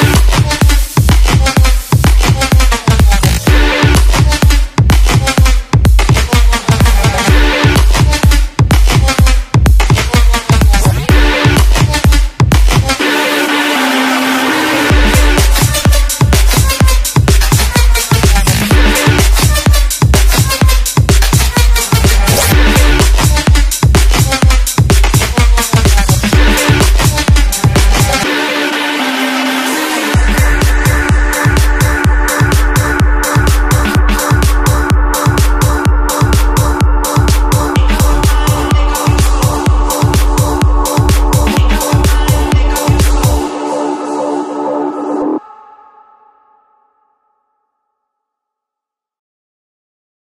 Yeah.